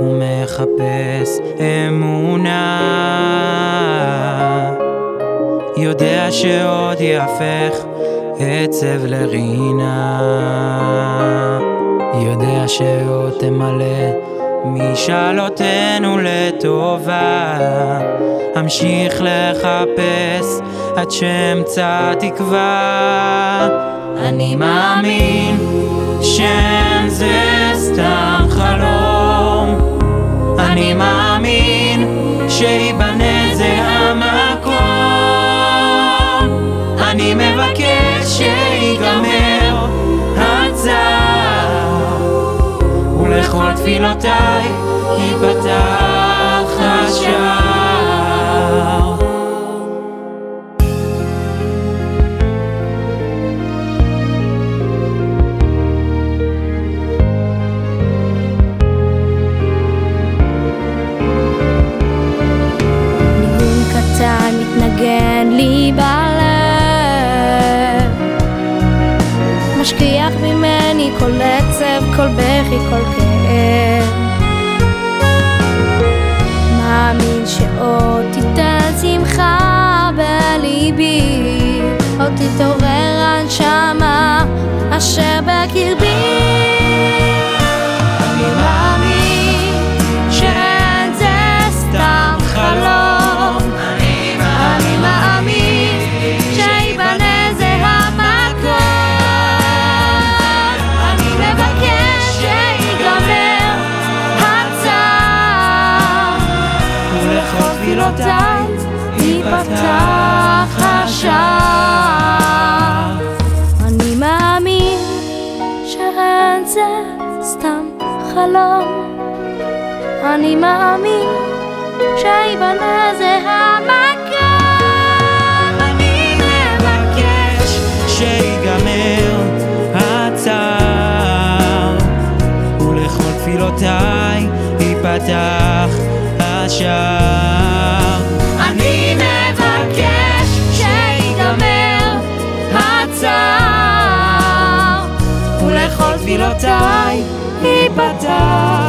לחפש אמונה. יודע שעוד יהפך עצב לרינה. יודע שעוד תמלא משאלותינו לטובה. אמשיך לחפש עד שאמצא תקווה אני מאמין שאין תפילותיי ייפתח השער. מתנגן לי בלב. משכיח ממני כל עצב, כל בכי, כל כאב שעוד תיתן שמחה בליבי. עוד תתעורר הנשמה אשר בקרבי שאין זה סתם חלום. אני מאמין שיבנה זה המקום. אני מבקש שיגמר הצער ולכל תפילותיי ייפתח השער ולכל תפילותיי ייפתח